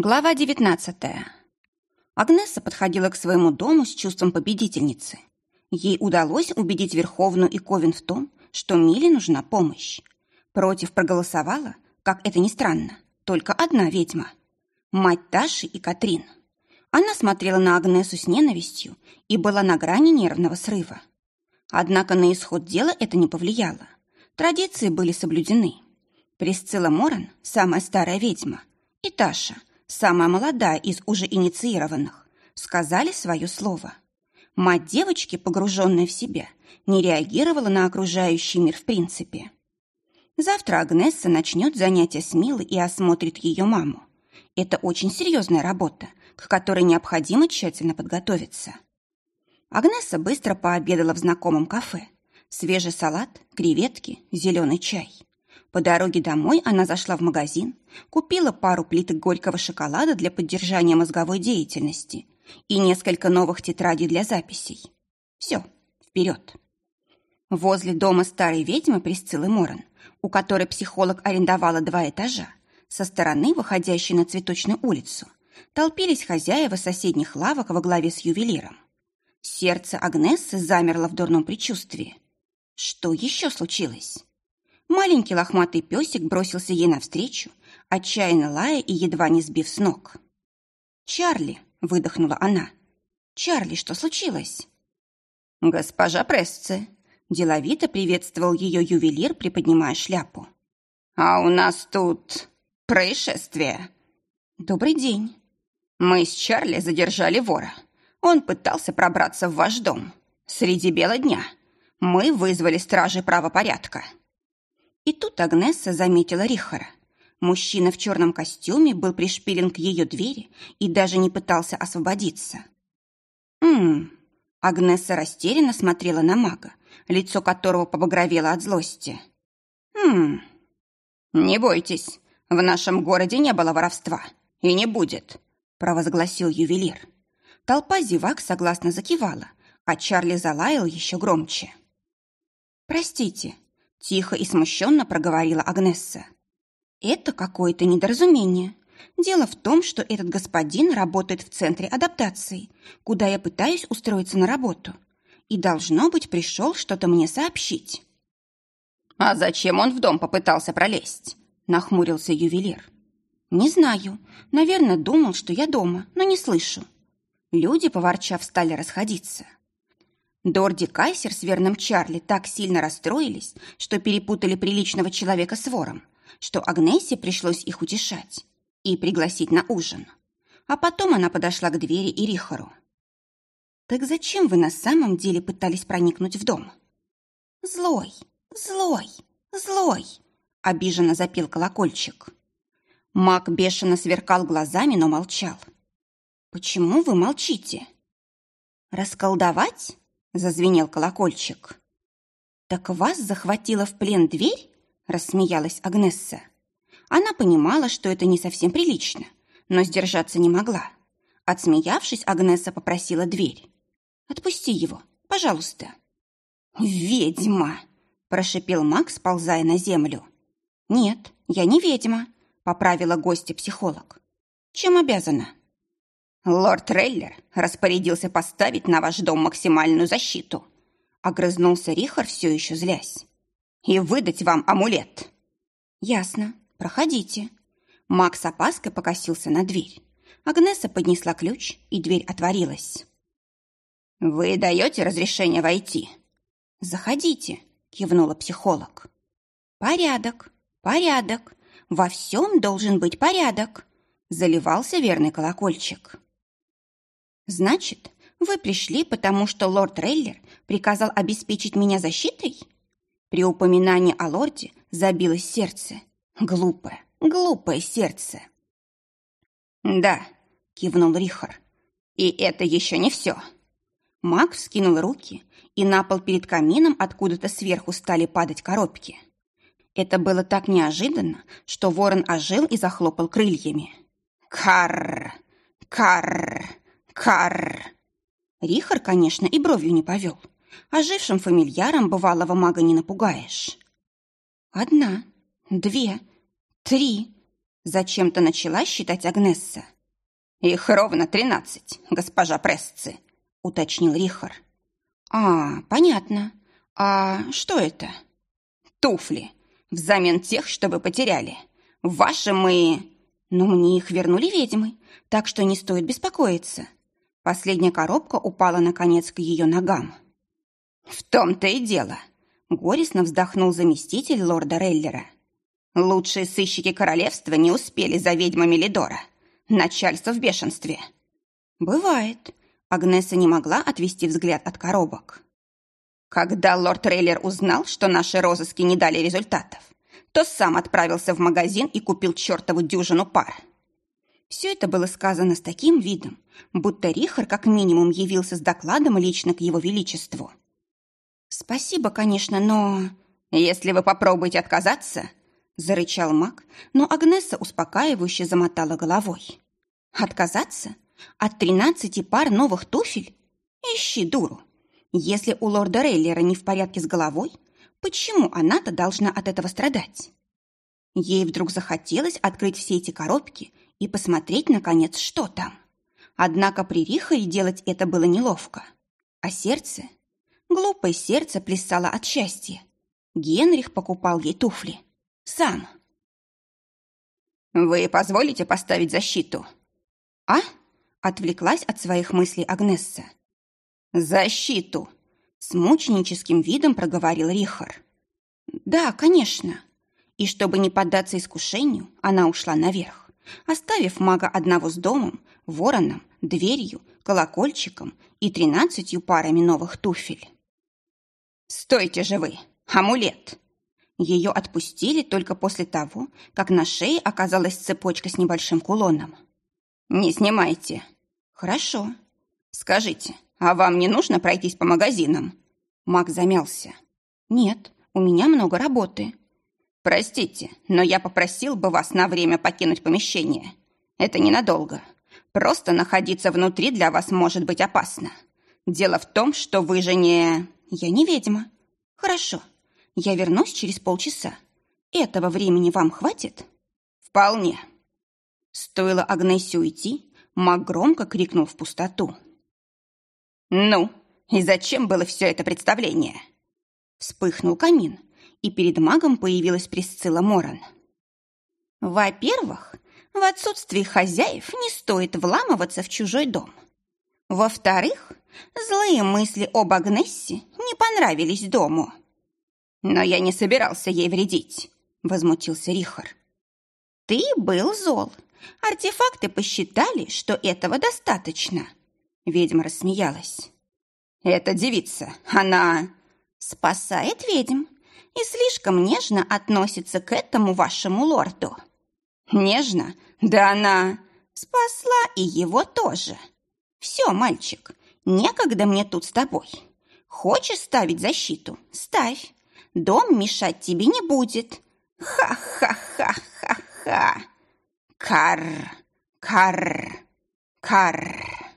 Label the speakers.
Speaker 1: Глава 19. Агнеса подходила к своему дому с чувством победительницы. Ей удалось убедить Верховную и Ковен в том, что Миле нужна помощь. Против проголосовала, как это ни странно, только одна ведьма. Мать Таши и Катрин. Она смотрела на Агнесу с ненавистью и была на грани нервного срыва. Однако на исход дела это не повлияло. Традиции были соблюдены. Присцилла Моран, самая старая ведьма, и Таша – самая молодая из уже инициированных, сказали свое слово. Мать девочки, погруженная в себя, не реагировала на окружающий мир в принципе. Завтра Агнесса начнет занятия с Милой и осмотрит ее маму. Это очень серьезная работа, к которой необходимо тщательно подготовиться. Агнесса быстро пообедала в знакомом кафе. Свежий салат, креветки, зеленый чай. По дороге домой она зашла в магазин, купила пару плиток горького шоколада для поддержания мозговой деятельности и несколько новых тетрадей для записей. Все, вперед. Возле дома старой ведьмы Присциллы Моран, у которой психолог арендовала два этажа, со стороны, выходящей на цветочную улицу, толпились хозяева соседних лавок во главе с ювелиром. Сердце Агнессы замерло в дурном предчувствии. Что еще случилось? Маленький лохматый песик бросился ей навстречу, отчаянно лая и едва не сбив с ног. «Чарли!» — выдохнула она. «Чарли, что случилось?» «Госпожа Прессе!» — деловито приветствовал ее ювелир, приподнимая шляпу. «А у нас тут происшествие!» «Добрый день!» «Мы с Чарли задержали вора. Он пытался пробраться в ваш дом. Среди бела дня. Мы вызвали стражи правопорядка». И тут Агнесса заметила Рихара. Мужчина в черном костюме был пришпилен к ее двери и даже не пытался освободиться. «Ммм...» Агнесса растерянно смотрела на мага, лицо которого побагровело от злости. «Ммм...» «Не бойтесь, в нашем городе не было воровства и не будет», провозгласил ювелир. Толпа зевак согласно закивала, а Чарли залаял еще громче. «Простите», Тихо и смущенно проговорила Агнесса. «Это какое-то недоразумение. Дело в том, что этот господин работает в центре адаптации, куда я пытаюсь устроиться на работу. И, должно быть, пришел что-то мне сообщить». «А зачем он в дом попытался пролезть?» – нахмурился ювелир. «Не знаю. Наверное, думал, что я дома, но не слышу». Люди, поворчав, стали расходиться. Дорди Кайсер с верным Чарли так сильно расстроились, что перепутали приличного человека с вором, что Агнессе пришлось их утешать и пригласить на ужин. А потом она подошла к двери и Рихару. «Так зачем вы на самом деле пытались проникнуть в дом?» «Злой, злой, злой!» — обиженно запел колокольчик. Маг бешено сверкал глазами, но молчал. «Почему вы молчите?» «Расколдовать?» Зазвенел колокольчик. «Так вас захватила в плен дверь?» – рассмеялась Агнесса. Она понимала, что это не совсем прилично, но сдержаться не могла. Отсмеявшись, Агнесса попросила дверь. «Отпусти его, пожалуйста». «Ведьма!» – прошипел Макс, ползая на землю. «Нет, я не ведьма», – поправила гостья психолог. «Чем обязана?» «Лорд Трейлер распорядился поставить на ваш дом максимальную защиту», огрызнулся Рихар, все еще злясь. «И выдать вам амулет». «Ясно. Проходите». Макс опаской покосился на дверь. Агнеса поднесла ключ, и дверь отворилась. «Вы даете разрешение войти?» «Заходите», — кивнула психолог. «Порядок, порядок. Во всем должен быть порядок», — заливался верный колокольчик. «Значит, вы пришли, потому что лорд Рейлер приказал обеспечить меня защитой?» При упоминании о лорде забилось сердце. Глупое, глупое сердце. «Да», — кивнул Рихар. «И это еще не все». Маг скинул руки, и на пол перед камином откуда-то сверху стали падать коробки. Это было так неожиданно, что ворон ожил и захлопал крыльями. «Карр! Карр!» Карр! Рихар, конечно, и бровью не повел. Ожившим фамильяром бывалого мага не напугаешь. Одна, две, три. Зачем-то начала считать Агнесса. «Их ровно тринадцать, госпожа Прессы», — уточнил Рихар. «А, понятно. А что это?» «Туфли. Взамен тех, что вы потеряли. Ваши мы...» «Но мне их вернули ведьмы, так что не стоит беспокоиться». Последняя коробка упала, наконец, к ее ногам. «В том-то и дело», — горестно вздохнул заместитель лорда Реллера. «Лучшие сыщики королевства не успели за ведьмами Лидора. Начальство в бешенстве». «Бывает». Агнеса не могла отвести взгляд от коробок. Когда лорд Рейлер узнал, что наши розыски не дали результатов, то сам отправился в магазин и купил чертову дюжину пар. Все это было сказано с таким видом, будто Рихар как минимум явился с докладом лично к его величеству. «Спасибо, конечно, но...» «Если вы попробуете отказаться...» Зарычал маг, но Агнеса успокаивающе замотала головой. «Отказаться? От тринадцати пар новых туфель? Ищи дуру. Если у лорда Рейлера не в порядке с головой, почему она-то должна от этого страдать?» Ей вдруг захотелось открыть все эти коробки и посмотреть, наконец, что там. Однако при Рихаре делать это было неловко. А сердце? Глупое сердце плясало от счастья. Генрих покупал ей туфли. Сам. «Вы позволите поставить защиту?» «А?» — отвлеклась от своих мыслей Агнесса. «Защиту!» — с мученическим видом проговорил Рихар. «Да, конечно». И чтобы не поддаться искушению, она ушла наверх, оставив мага одного с домом, вороном, дверью, колокольчиком и тринадцатью парами новых туфель. «Стойте же вы! Амулет!» Ее отпустили только после того, как на шее оказалась цепочка с небольшим кулоном. «Не снимайте». «Хорошо. Скажите, а вам не нужно пройтись по магазинам?» Мак замялся. «Нет, у меня много работы». «Простите, но я попросил бы вас на время покинуть помещение. Это ненадолго. Просто находиться внутри для вас может быть опасно. Дело в том, что вы же не...» «Я не ведьма». «Хорошо, я вернусь через полчаса. Этого времени вам хватит?» «Вполне». Стоило Агнессе уйти, маг громко крикнул в пустоту. «Ну, и зачем было все это представление?» Вспыхнул камин, и перед магом появилась Присцилла Моран. «Во-первых, в отсутствии хозяев не стоит вламываться в чужой дом. Во-вторых, злые мысли об Агнессе не понравились дому. Но я не собирался ей вредить, возмутился Рихар. Ты был зол. Артефакты посчитали, что этого достаточно. Ведьма рассмеялась. Эта девица, она спасает ведьм и слишком нежно относится к этому вашему лорду. Нежно? Да она спасла и его тоже. Все, мальчик, некогда мне тут с тобой. Хочешь ставить защиту? Ставь. Дом мешать тебе не будет. Ха-ха-ха-ха-ха. Кар, кар, кар.